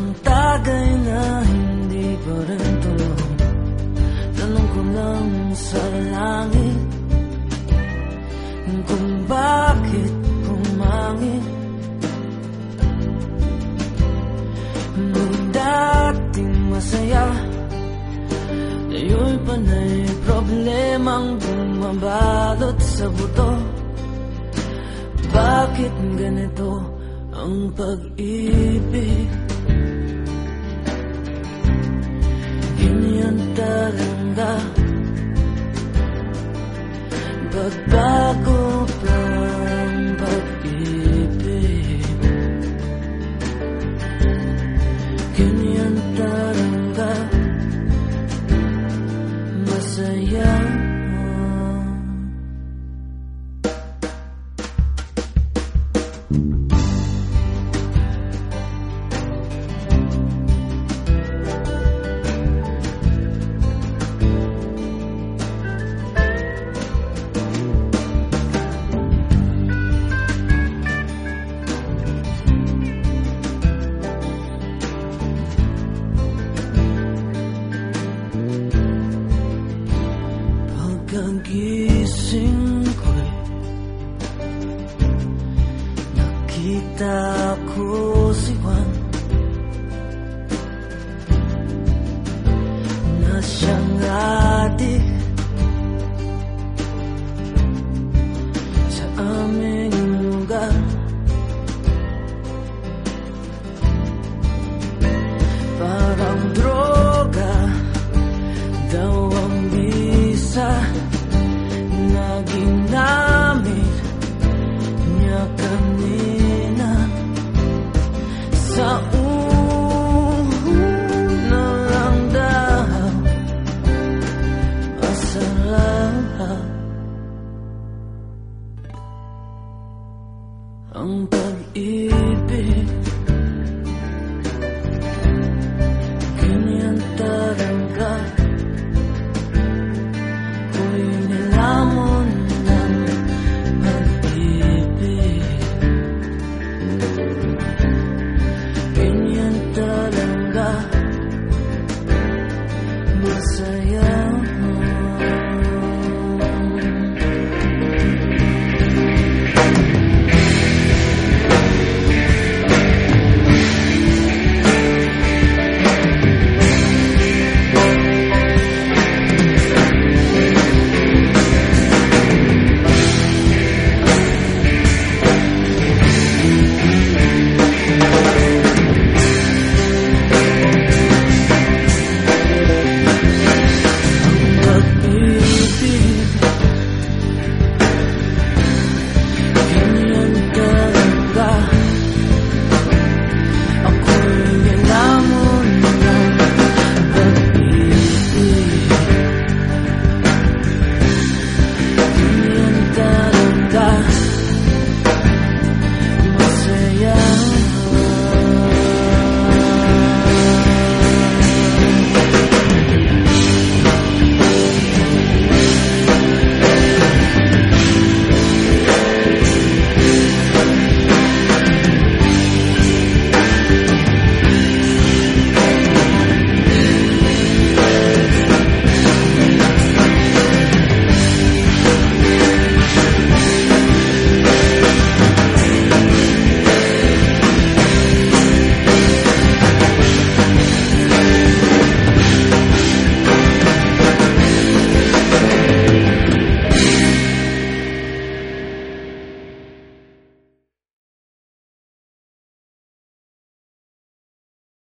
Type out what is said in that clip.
Ilang tagay na hindi pa rin tuloy Tanong ko lang sa langit Kung bakit pumangit. Nung dating masaya Ngayon panay problemang bumabalot sa buto. Bakit ganito ang pag-ibig? pagbago pa Si Juan. Na siyang adik Sa aming lugar. Parang droga. Daw ang bisa. Na ginamit ang pag-ibig